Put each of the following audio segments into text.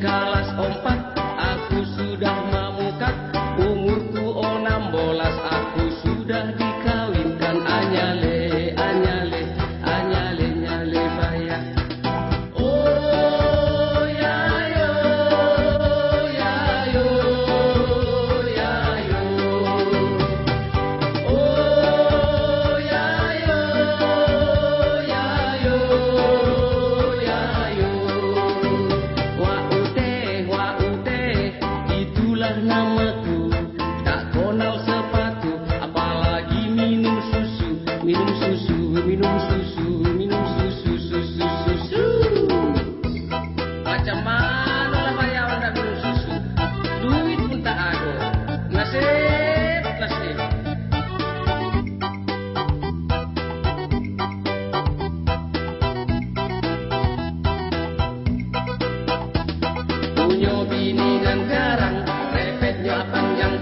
Kala pernah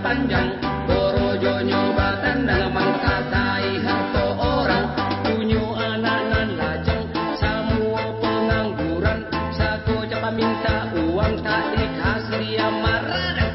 panjang. Borojo nyoba tendang Mengkatai harto orang Punyo anak-anak lajang Semua pengangguran. Sako cepat minta uang Tak dikasih dia marah.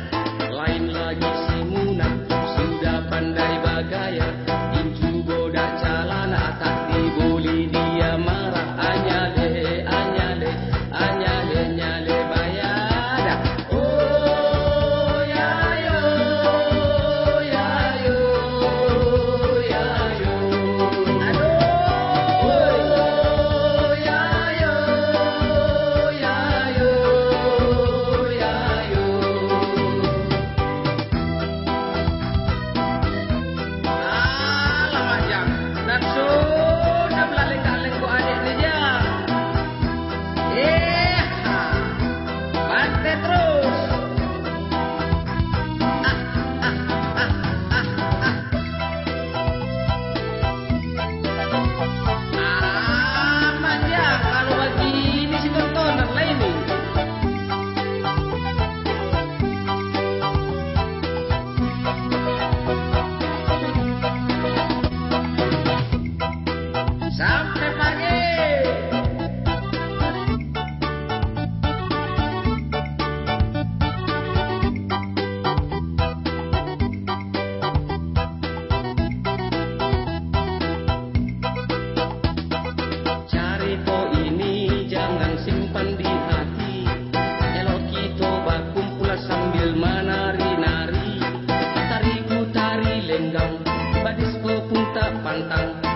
Elok kita berkumpul sambil manarinari, tari ku tari lenggang, badis pelupa tak pantang.